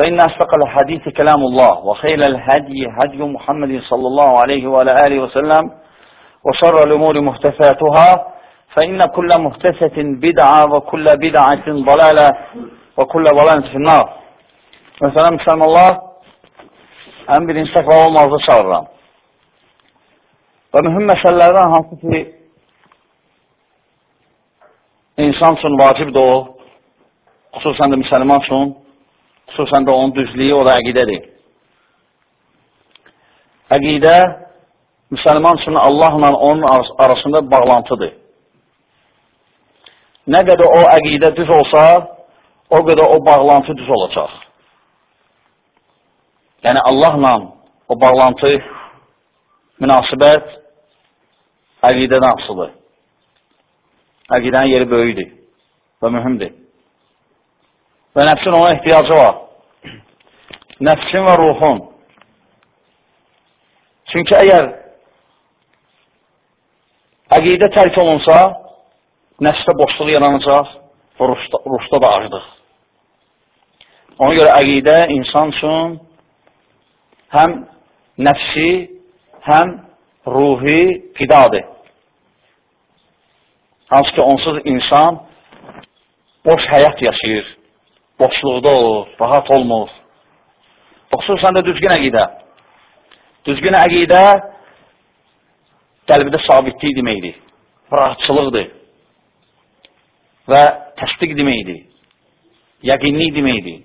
فإن أصدق الحديث كلام الله وخير الهدي هدي محمد صلى الله عليه وعلى آله وسلم وشر الأمور محدثاتها فإن كل محدثة بدعة وكل بدعة ضلالة وكل ضلالة في النار Məsələn, müsəlmanlar, ən birinci təqva olmazı çağırıram. Və mühüm məsələlərdən hansı ki, insan üçün vacibdir o, xüsusən də müsəlman üçün, xüsusən də onun düzlüyü, o da əqidədir. Əqidə müsəlman üçün Allahla onun arasında bağlantıdır. Nə qədər o əqidə düz olsa, o qədər o bağlantı düz olacaq. Yəni Allahla o bağlantı, münasibət əqidədən asılıdır. Əqidənin yeri böyükdür və mühümdür. Və nəfsin ona ehtiyacı var. Nəfsin və ruhun. Çünki əgər əqidə tərk olunsa, nəfsdə boşluq yaranacaq və ruhda, ruhda da ağıdıq. Ona görə əqidə insan üçün həm nəfsi, həm ruhi qidadır. Hansı ki, onsuz insan boş həyat yaşayır, boşluqda olur, rahat olmur. Xüsusən də düzgün əqidə. Düzgün əqidə qəlbdə sabitlik deməkdir, rahatçılıqdır və təsdiq deməkdir, yəqinlik deməkdir.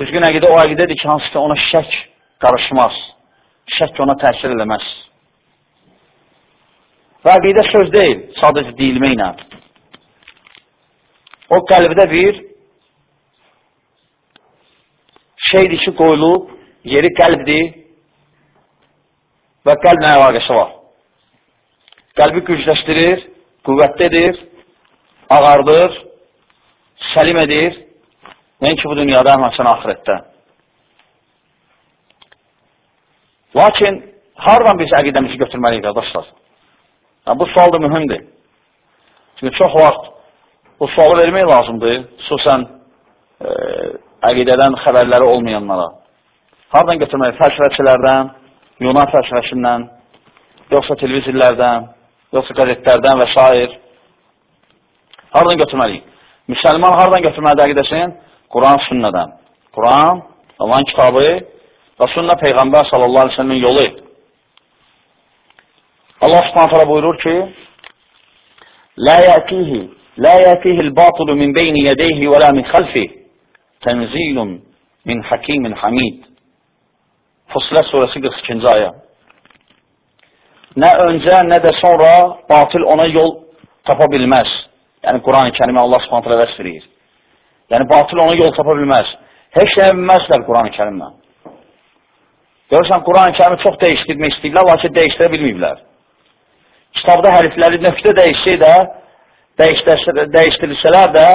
Düzgün əqidə o əqidədir ki, hansı ki, ona şək qarışmaz, şək ona təsir eləməz. Və əqidə söz deyil, sadəcə deyilməklə. O qəlbdə bir şeydir ki, qoyulub, yeri qəlbdir və qəlblə əlaqəsi var. Qəlbi gücləşdirir, qüvvətlidir, ağardır, səlim edir, nəinki bu dünyada, həmçən ahirətdə. Lakin, hardan biz əqidəmizi götürməliyik, qardaşlar? Yəni, bu sual da mühümdir. Çünki çox vaxt bu sualı vermək lazımdır, xüsusən e, əqidədən xəbərləri olmayanlara. Hardan götürməliyik? Fəlsəfəçilərdən, Yunan fəlsəfəsindən, yoxsa televizorlərdən, yoxsa qəzetlərdən və s. Hardan götürməliyik? Müsəlman hardan götürməlidir əqidəsini? Quran, sünnədən. Quran, Allahın kitabı və sünnə Peyğəmbər sallallahu aleyhi ve sellemin yolu. Allah subhanətələ buyurur ki, Lə yətihi, lə yətihil batilu min beyni yədeyhi və lə min xəlfih, tənzilun min hakimin hamid. Fusilə surəsi 42-ci ayə. Nə öncə, nə də sonra batil ona yol tapa bilməz. Yəni, Quran-ı kərimi Allah subhanətələ vəsf edir. Yəni, batil ona yol tapa bilməz. Heç nəyə bilməzlər Quran-ı kərimlə. Görürsən, Quran-ı kərimi çox dəyişdirmək istəyirlər, lakin dəyişdirə bilməyiblər. Kitabda hərfləri nöqtə dəyişsə də, dəyişdirilsələr də,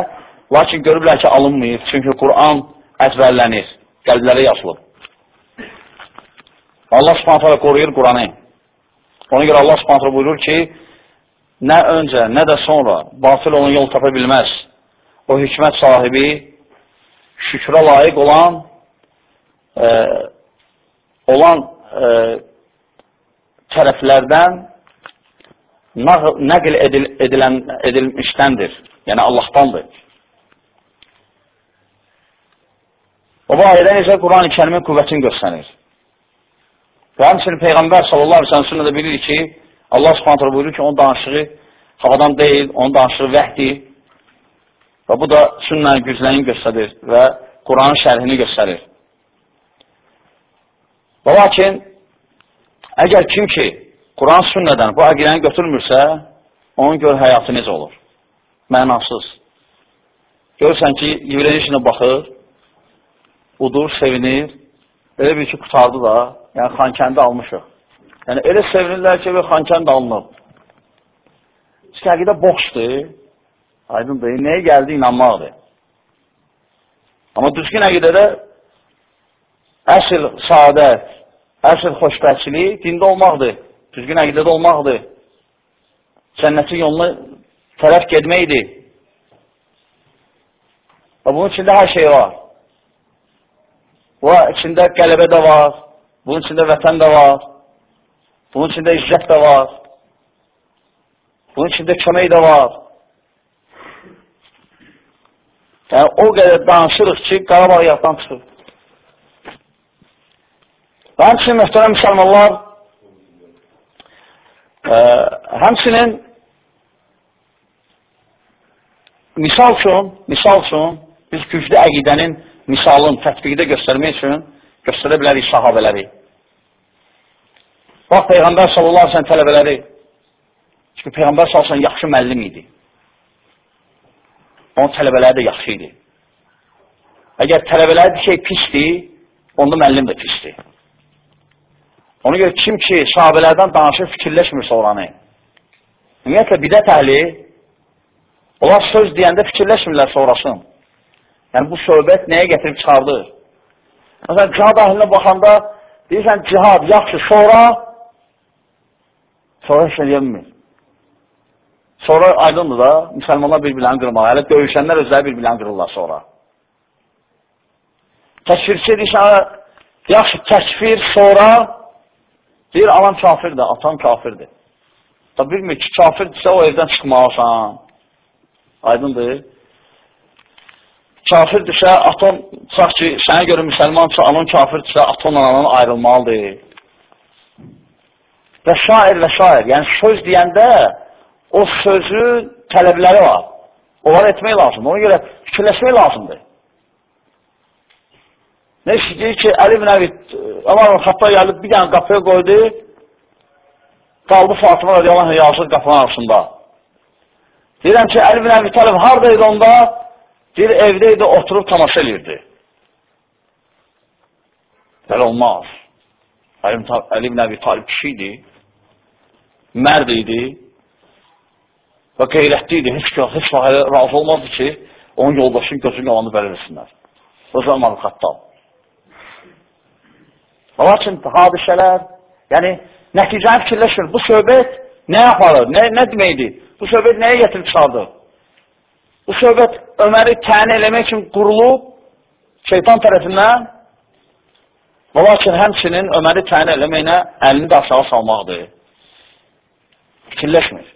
lakin görüblər ki, alınmayıb. Çünki Quran əzbərlənir, qəlblərə yazılıb. Allah subhanətələ qoruyur Quranı. Ona görə Allah subhanətələ buyurur ki, nə öncə, nə də sonra batil onun yol tapa bilməz. O hikmət sahibi, şükrə layiq olan, e, olan e, tərəflərdən nəql edil, edilən, edilmişdəndir. Yəni, Allahdandır. O bu ayədə necə Quran-ı kərimin qüvvətini göstərir. Və həmçinin Peyğəmbər sallallahu aleyhi ve sellem bilir ki, Allah subhanətlə buyurur ki, onun danışığı havadan deyil, onun danışığı vəhdir. Və bu da sünnənin gücləyini göstərir və Quranın şərhini göstərir. Və lakin, əgər kim ki, Quran sünnədən bu əqiləni götürmürsə, onun gör həyatı necə olur? Mənasız. Görürsən ki, Jibril işinə baxır, udur, sevinir, elə bir ki, qutardı da, yəni xankəndi almışıq. Yəni, elə sevinirlər ki, xankənd alınıb. Çünki həqiqdə boşdur, aydındır, nəyə gəldi inanmaqdır. Amma düzgün əqidədə əsl saadət, əsl xoşbəçilik dində olmaqdır, düzgün əqidədə olmaqdır. Cənnətin yoluna tərəf gedməkdir. Və bunun içində hər şey var. Və içində qələbə də var, bunun içində vətən də var, bunun içində izzət də var, bunun içində kömək də var. Yəni, o qədər danışırıq ki, Qarabağ yaddan çıxır. Və həmçinin, mühtərəm müsəlmanlar, həmçinin misal üçün, misal üçün biz güclü əqidənin misalın tətbiqdə göstərmək üçün göstərə bilərik sahabələri. Bax, Peyğəmbər sallallahu aleyhi ve tələbələri, çünki Peyğəmbər sallallahu aleyhi yaxşı məllim idi. Onun tələbələri də yaxşı idi. Əgər tələbələri şey pisdir, onda məllim də pisdir. Ona görə kim ki, sahabələrdən danışır, fikirləşmir oranı. Ümumiyyətlə, bidət əhli, onlar söz deyəndə fikirləşmirlər sonrasın. Yəni, bu söhbət nəyə gətirib çıxardır? Məsələn, cihad əhlinə baxanda deyirsən, cihad yaxşı, sonra sonra heç eləyəmir. Sonra aydındır da, müsəlmanlar bir-birlərini qırmağa, hələ döyüşənlər özləri bir-birlərini qırırlar sonra. Təkfirçi deyirsən, yaxşı, təkfir sonra deyir, alan kafirdir, atan kafirdir. Da bilmir ki, kafirdirsə o evdən çıxmalısan. Aydındır kafirdirsə, atom, tutaq ki, sənə görə müsəlmansa, anan kafirdirsə, atomla anan ayrılmalıdır. Və şair və şair, yəni söz deyəndə o sözü tələbləri var. Onları etmək lazımdır. Ona görə fikirləşmək lazımdır. Nə istəyir ki, Əli ibn Əbi Ömər Xatba gəlib bir dənə qapıya qoydu, qaldı Fatıma radiyallahu anh yazır qapının arasında. Deyirəm ki, Əli ibn Əbi Talib haradaydı onda? Bir evdə idi, oturub tamaşa edirdi. Belə olmaz. Əli ibn Əbi Talib kişi idi, mərd idi və qeyrətli idi. Heç, heç vaxt razı olmazdı ki, onun yoldaşının gözünün yalanı belə versinlər. O zaman xattab. Lakin hadisələr, yəni nəticəni fikirləşir. Bu söhbət nə yaparır, nə, nə deməkdir? Bu söhbət nəyə getirib çıxardır? Bu söhbət Öməri təni eləmək üçün qurulub şeytan tərəfindən və lakin həmçinin Öməri təni eləməyinə əlini də aşağı salmaqdır. Fikirləşmir.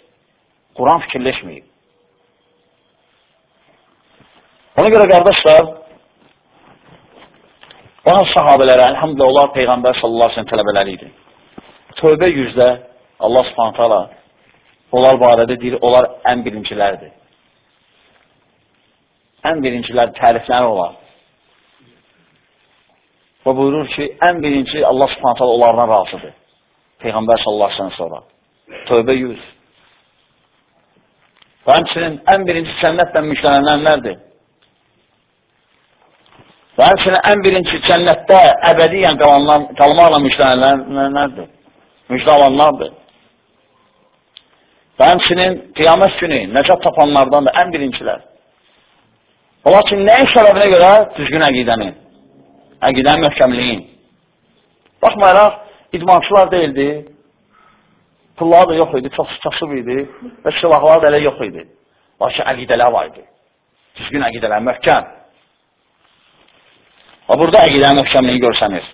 Quran fikirləşməyib. Ona görə qardaşlar, Baxın sahabələrə, əlhamdülə onlar Peyğəmbər sallallahu aleyhi tələbələri idi. Tövbə yüzdə Allah subhanətə ala onlar barədə deyir, onlar ən birincilərdir ən birincilər tərifləri olar. Və buyurur ki, ən birinci Allah subhanətələ onlardan razıdır. Peyğəmbər sallallahu aleyhi sonra. Tövbə 100. Və həmçinin ən birinci cənnətlə müjdələnənlərdir. Və həmçinin ən birinci cənnətdə əbədiyyən qalmaqla müjdələnənlərdir. Müjdə alanlardır. Və həmçinin qiyamət günü nəcat tapanlardan da ən birincilər. Lakin nəyin səbəbinə görə? Düzgün əqidənin. Əqidənin möhkəmliyin. Baxmayaraq, idmançılar deyildi, pulları da yox idi, çox kasıb idi və silahlar da elə yox idi. Lakin əqidələr var idi. Düzgün əqidələr, möhkəm. Və burada əqidənin möhkəmliyi görsənir.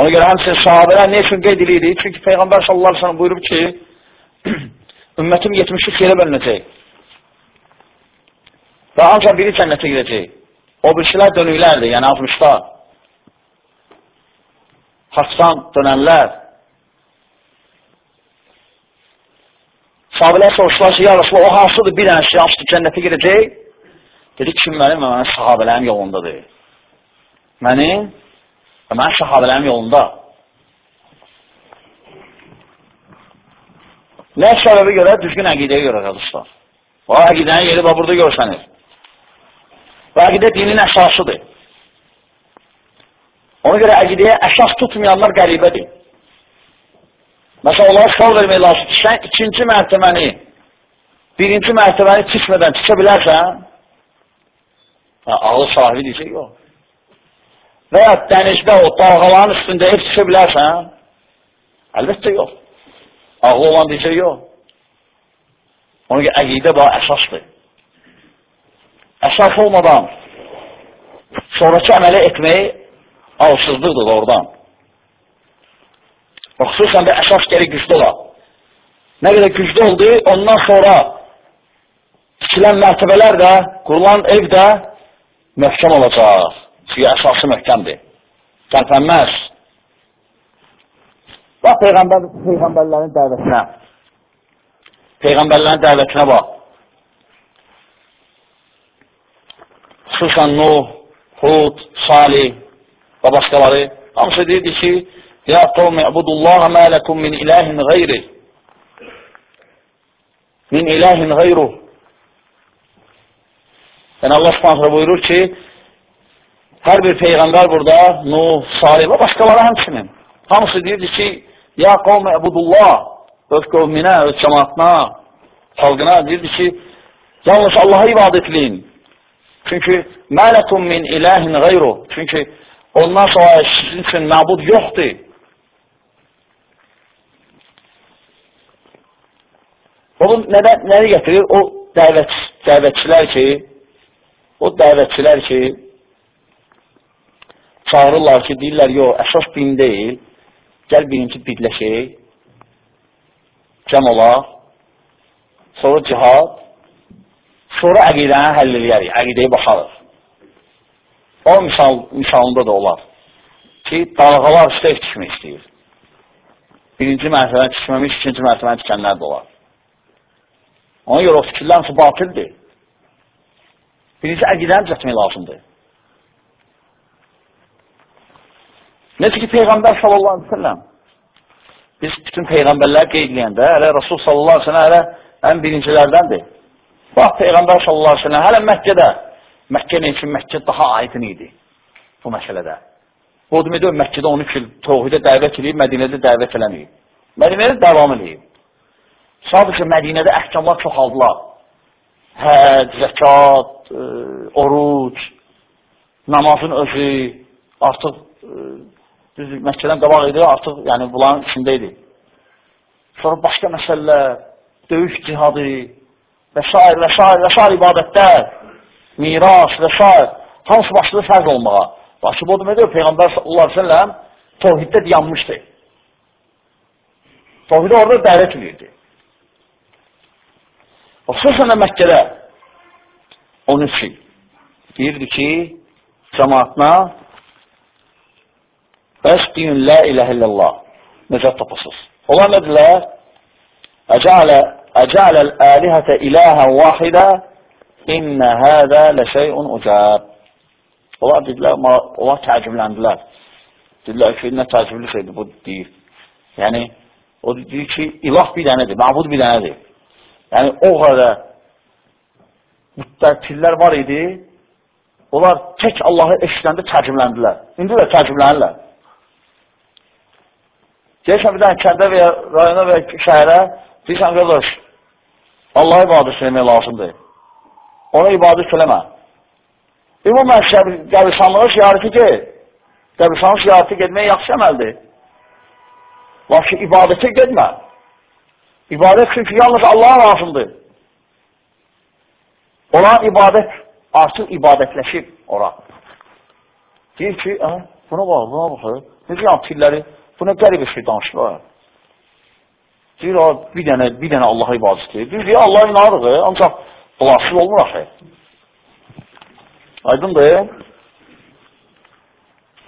Ona görə həmsin sahabələr ne üçün qeyd edirdi? Çünki Peyğəmbər sallallahu aleyhi ve sellem buyurub ki, ümmətim 73 yerə bölünəcək. Və ancaq biri cənnətə girəcək. O birişilər dönüklərdir, yəni 60-da. haçdan dönənlər. Sahabələr soruşdular ki, ya Rasulullah, o hansıdır bir dənə şey, hansıdır cənnətə girəcək? Dedi, kim mənim və mənim sahabələrim yolundadır. Mənim və mənim sahabələrim yolunda. Nə səbəbi görə? Düzgün əqidəyə görə, qardaşlar. O əqidənin yeri və burada görsənir. Və əqidə dinin əsasıdır. Ona görə əqidəyə əsas tutmayanlar qəribədir. Məsələn, onlara sual vermək lazımdır. Sən ikinci mərtəbəni, birinci mərtəbəni çıxmadan çıxa bilərsən, hə, ağlı sahibi deyəcək, yox. Və ya dənizdə o dalğaların üstündə ev çıxa bilərsən, əlbəttə yox. Ağlı olan deyəcək, yox. Ona görə əqidə bu əsasdır. Əsas olmadan sonraki əmələ etməyi alsızlıqdır oradan. Və xüsusən də əsas gəri güclü ola. Nə qədər güclü oldu, ondan sonra tikilən mərtəbələr də, qurulan ev də möhkəm olacaq. Çünki əsası möhkəmdir. Tərpənməz. Bax, Peyğəmbər, Peyğəmbərlərin dəvətinə. Peyğəmbərlərin dəvətinə bax. Xüsusən Nuh, Hud, Salih və başqaları hamısı deyirdi ki, Ya qavmi abudullaha mə ləkum min ilahin qeyri min ilahin qeyru Yəni Allah subhanətlə buyurur ki, hər bir Peyğəmbər burada, Nuh, Salih və başqaları həmçinin hamısı deyirdi ki, Ya qavmi abudullah öz qövminə, öz cəmatına, xalqına deyirdi ki, yalnız Allaha ibadət edin. Çünki mələkum min ilahin qeyru. Çünki ondan sonra sizin üçün məbud yoxdur. Onun nədən, nəyi gətirir? O dəvət, dəvətçilər ki, o dəvətçilər ki, çağırırlar ki, deyirlər, yox, əsas din deyil, gəl birinci birləşək, cəm olaq, sonra cihad, sonra əqidəni həll edərik, əqidəyi baxarıq. O misal, misalında da olar ki, dalğalar üstə tikmək istəyir. Birinci mərtəbəni tikməmiş, ikinci mərtəbəni tikənlər də olar. Ona görə o fikirlər batildir. Birinci əqidəni düzətmək lazımdır. Necə ki, Peyğəmbər sallallahu aleyhi ve sellem biz bütün Peyğəmbərlər qeyd edəndə, hələ Rasul sallallahu aleyhi ve sellem hələ ən birincilərdəndir. Bax, Peyğəmbər sallallahu aleyhi ve sellem hələ Məkkədə, Məkkə nə üçün Məkkə daha aydın idi bu məsələdə. Bu demək Məkkədə 13 il tohidə dəvət edib, Mədinədə dəvət eləməyib. Mədinədə davam edib. Sadəcə Mədinədə əhkamlar çoxaldılar. Həc, zəkat, e, oruc, namazın özü, artıq e, düz Məkkədən qabaq idi, artıq yəni bunların içində idi. Sonra başqa məsələlər, döyüş cihadı və s. və s. və s. ibadətlər, miras və s. hamısı başladı fərq olmağa. Başı bu deməkdir, Peyğəmbər sallallahu aleyhi ve sellem tohiddə dayanmışdı. Tohidə orada dəvət edirdi. Xüsusən də Məkkədə 13 il deyirdi ki, cəmatına bəs deyin, lə iləhə illallah, necət tapasız. Onlar nədirlər? Əcələ əlihətə iləhən vahidə innə hədə ləşəyun ucəb. Onlar dedilər, onlar təəccübləndilər. Dedilər ki, nə təəccüblü şeydir bu deyir. Yəni, o deyir ki, ilah bir dənədir, məbud bir dənədir. Yəni, o qədər müttəqillər var idi, onlar tək Allahı eşidəndə təəccübləndilər. İndi də təəccüblənirlər. Gəlirsən bir dənə kəndə və ya rayona və ya şəhərə, deyirsən, qardaş, Allah'a ibadət eləmək lazımdır. Ona ibadət eləmə. Ümumən qəbristanlığa ziyarəti gel. Qəbristanlığa ziyarəti gedmək yaxşı əməldir. Lakin ibadətə gedmə. İbadət çünki yalnız Allaha lazımdır. Ona ibadət, artıq ibadətləşib ora. Deyir ki, ə, buna bax, buna baxır. Necə yan filləri, buna qəribə şey danışırlar. Deyir, o, bir dənə, bir dənə Allaha ibadət edir. Deyir, ya Allah inanırıq, ancaq bulasız olmur axı. Aydındır.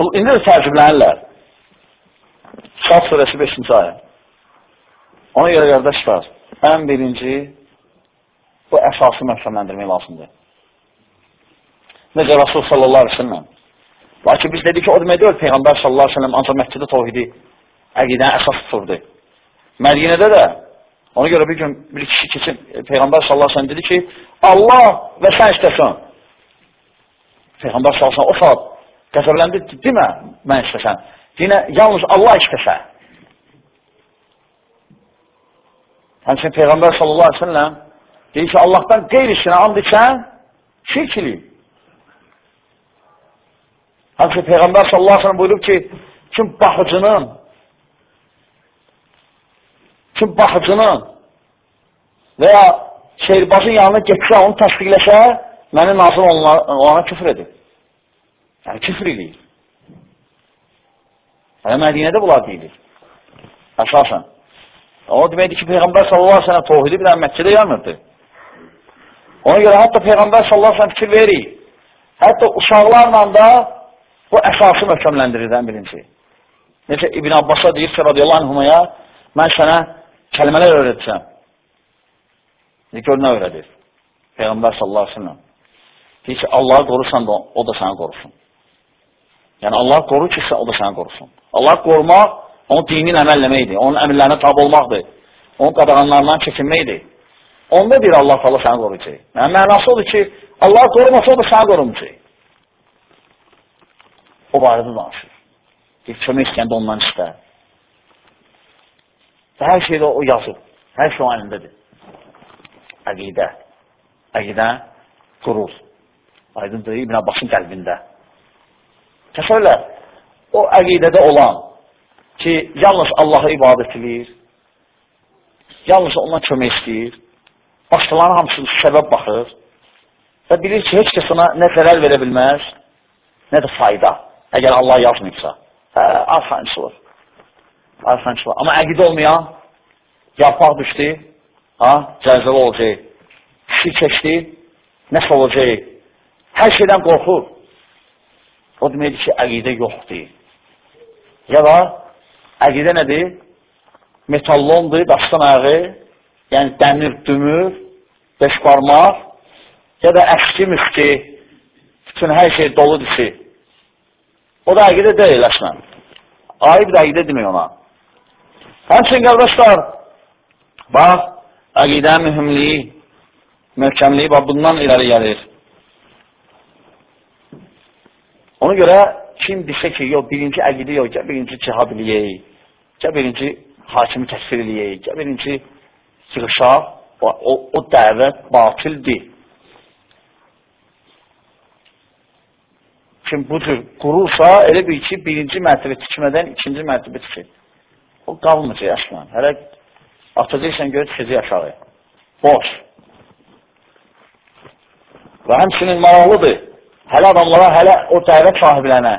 İndi də təəccüblənirlər. Şad surəsi 5-ci ayə. Ona görə qardaşlar, ən birinci bu əsası möhkəmləndirmək lazımdır. Necə Rasul sallallahu aleyhi ve sellem. Lakin biz dedik ki, o demək deyil, Peyğəmbər sallallahu aleyhi ve sellem ancaq məscidi tohidi əqidən əsas tuturdu. Mədinədə də ona görə bir gün bir kişi keçib Peyğəmbər sallallahu aleyhi ve sellem dedi ki, Allah və sən istəsən. Peyğəmbər sallallahu aleyhi ve sellem o saat qəzəbləndi, demə mən istəsən. Dinə yalnız Allah istəsə. Həmçin Peyğəmbər sallallahu aleyhi ve sellem deyir ki, Allahdan qeyrisinə and içən şirk eləyib. Həmçin Peyğəmbər sallallahu aleyhi ve sellem buyurub ki, kim baxıcının kim baxıcının və ya şeirbazın yanına getsə, onu təsdiqləsə, məni nazım olana küfür edir. Yəni, küfür edir. Yəni, Mədinədə bunlar deyilir. Əsasən. O deməkdir ki, Peyğəmbər sallallahu aleyhi ve sellem tohidi bir dənə Məkkədə yanmırdı. Ona görə hətta Peyğəmbər sallallahu aleyhi ve sellem fikir verir. Hətta uşaqlarla da bu əsası möhkəmləndirir ən birinci. Necə İbn Abbas'a deyir ki, radiyallahu anhumaya, mən sənə kəlmələr. Deyir, gör nə öyrədir? Peyğəmbər sallallahu aleyhi ve sellem. Deyir ki, Allahı qorursan da o da səni qorusun. Yəni, Allah qorur ki, o da səni qorusun. Allah qorumaq, onun dinin əməlləməkdir, onun əmrlərinə tab olmaqdır, onun qadağanlarından çəkinməkdir. Onda bir Allah Allah səni qoruyacaq. Yəni, mənası odur ki, Allah qorumasa o da səni qorumacaq. O barədə danışır. Bir kömək istəyəndə ondan istər. Və hər şeydə o yazıb. Hər şey o əlindədir. Əqidə. Əqidə qurur. Aydındır, İbn Abbasın qəlbində. Təsəvvürlə, o əqidədə olan ki, yalnız Allahı ibadət edir, yalnız ondan kömək istəyir, başqalarına hamısı səbəb baxır və bilir ki, heç kəs ona nə zərər verə bilməz, nə də fayda, əgər Allah yazmayıbsa. Hə, arxancı olur. Arxancı olur. Amma əqidə olmayan, yarpaq düşdü, ha, cəzəli olacaq, kişi keçdi, nəsə olacaq, hər şeydən qorxur. O deməkdir ki, əqidə yoxdur. Ya da əqidə nədir? Metallondur, daşdan ayağı, yəni dəmir, dümür, beş parmaq, ya da əski müski, bütün hər şey doludur ki. O da əqidə deyil əslən. Ayıb da əqidə demək ona. Həmçin, qardaşlar, bax, əqidə mühümliyi, möhkəmliyi, bax, bundan irəli gəlir. Ona görə kim desə ki, yox, birinci əqidə yox, birinci cihad eləyək, gəl birinci hakimi təsvir eləyək, gəl birinci yığışaq, o, o, dəvət batildir. Kim bu cür qurursa, elə bil ki, birinci mərtəbə tikmədən ikinci mərtəbə tikir. O qalmayacaq əslən. Hələ atacaqsan görə tikəcək aşağı. Boş. Və həmçinin maraqlıdır hələ adamlara, hələ o dəvət sahiblərinə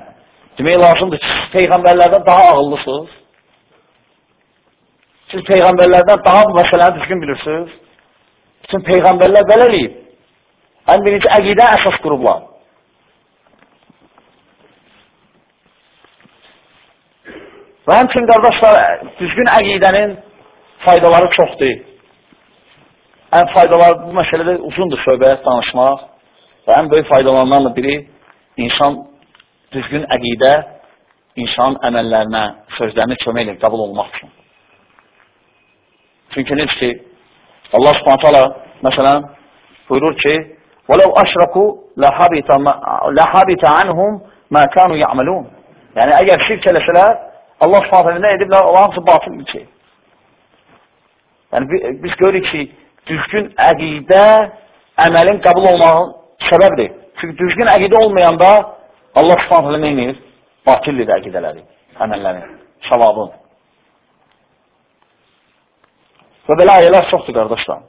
demək lazımdır ki, siz Peyğəmbərlərdən daha ağıllısınız. Siz Peyğəmbərlərdən daha bu məsələni düzgün bilirsiniz. Bütün Peyğəmbərlər belə eləyib. Ən birinci əqidə əsas qurublar. Və həmçin, qardaşlar, düzgün əqidənin faydaları çoxdur. Ən faydaları bu məsələdə uzundur söhbət, danışmaq. Və ən böyük faydalanlarla biri insan düzgün əqidə, insan əməllərinə, sözlərinə kömək edir, qəbul olmaq üçün. Çünki necə ki, Allah subhanət hala, məsələn, buyurur ki, وَلَوْ أَشْرَكُوا لَحَبِتَ عَنْهُمْ مَا كَانُوا يَعْمَلُونَ Yəni, əgər şirk eləsələr, Allah subhanət hala nə ediblər? Allah hamısı batıldır ki. Yəni, biz görürük ki, düzgün əqidə əməlin qəbul olmağın səbəbdir. Çünki düzgün əqidə olmayanda Allah subhanət hala nə edir? Batildir əqidələri, əməllərin, savabın. Və belə ayələr çoxdur, qardaşlar.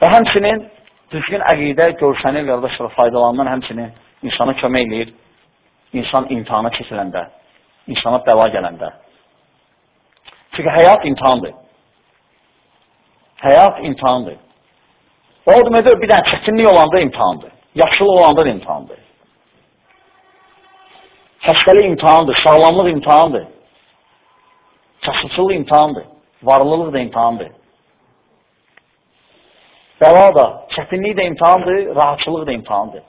Və həmçinin düzgün əqidə görsənir, qardaşlar, faydalandan həmçinin insana kömək eləyir, insan imtihana keçiləndə, insana dəva gələndə. Çünki həyat imtihandır. Həyat imtihandır. O deməkdir, bir dənə çətinlik olanda imtihandır. Yaxşılıq olanda da imtihandır. Xəstəlik imtihandır, sağlamlıq imtihandır. Kasıbçılıq imtihandır, varlılıq da imtihandır. Bəla da, çətinlik də imtihandır, rahatçılıq da imtihandır.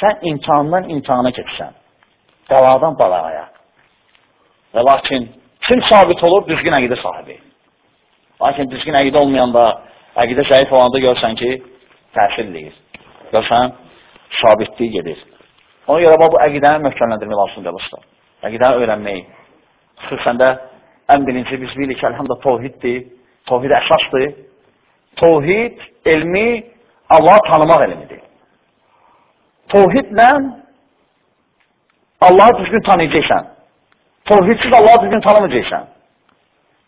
Sən imtihandan imtihana keçsən, bəladan balaya. Və lakin kim sabit olur? Düzgün əqidə sahibi. Lakin düzgün əqidə olmayanda, əqidə zəif olanda görsən ki, təsir eləyir. Görsən, sabitliyi gedir. Ona görə bu əqidəni möhkəmləndirmək lazımdır dostlar. Əqidəni öyrənmək. Xüsusən də ən birinci biz bilirik ki, əlhamdə tohiddir. Tohid əsasdır. Tohid elmi Allah tanımaq elmidir. Tohidlə Allahı düzgün tanıyacaqsan. Tohidsiz Allahı düzgün tanımayacaqsan.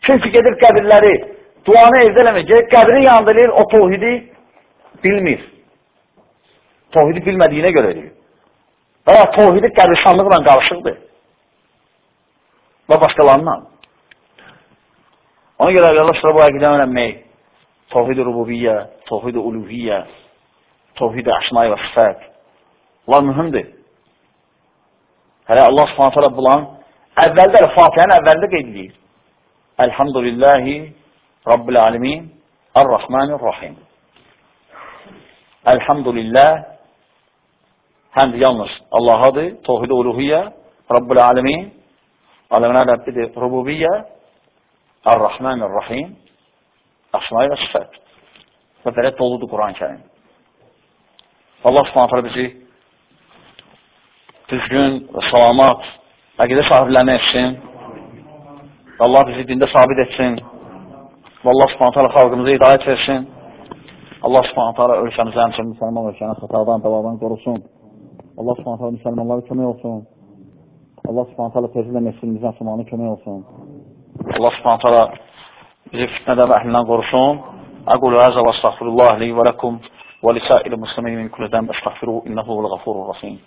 Çünki gedir qəbirləri duanı evdə eləməyəcək, qəbrin yanında eləyir, o tohidi bilmir. Tohidi bilmədiyinə görə eləyir. Və tohidi qəbristanlıqla qarışıqdır. Və başqalarından. Ona görə arkadaşlar bu əqidən öyrənmək, tohid-i rububiyyə, tohid-i uluhiyyə, tohid-i əsmai və sifət. Bunlar mühümdür. Hələ Allah subhanət hələ bulan əvvəldə, Fatihənin əvvəldə qeyd edir. Elhamdülillahi Rabbil alemin Ar-Rahmanir-Rahim. Elhamdülillah həmd yalnız Allahadır, tohid-i uluhiyyə, Rabbil alemin, aləminə Rəbbidir, rububiyyə, Ar-Rahmanir-Rahim, əsma və sifət. Və belə doludur Quran-ı kərim. Allah subhanətlə bizi düzgün və salamat əqidə sahiblərini etsin. Allah bizi dində sabit etsin. Allah subhanətlə xalqımıza hidayət versin. Allah subhanətlə ölkəmizə həmçin müsəlman ölkəni xətadan, davadan qorusun. Allah subhanətlə müsəlmanlara kömək olsun. Allah subhanətlə tezlə mesilimizi açılmağına kömək olsun. Allah subhanətələ bizi fitnədən və əhlindən qorusun. Aqulu həzə və astəxfirullah li və ləkum və lisaili muslimin min kulli dəm əstəxfiru innəhu və ğafurur rahim.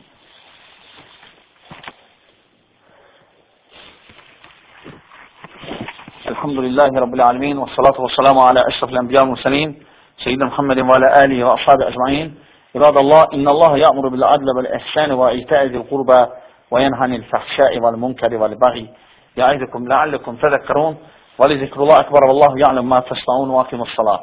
الحمد لله رب العالمين والصلاة والسلام على أشرف الأنبياء والمرسلين سيدنا محمد وعلى آله وأصحابه أجمعين عباد الله إن الله يأمر بالعدل والإحسان وإيتاء ذي القربى وينهى عن الفحشاء والمنكر والبغي يعظكم لعلكم تذكرون ولذكر الله أكبر والله يعلم ما تصنعون وأقم الصلاة.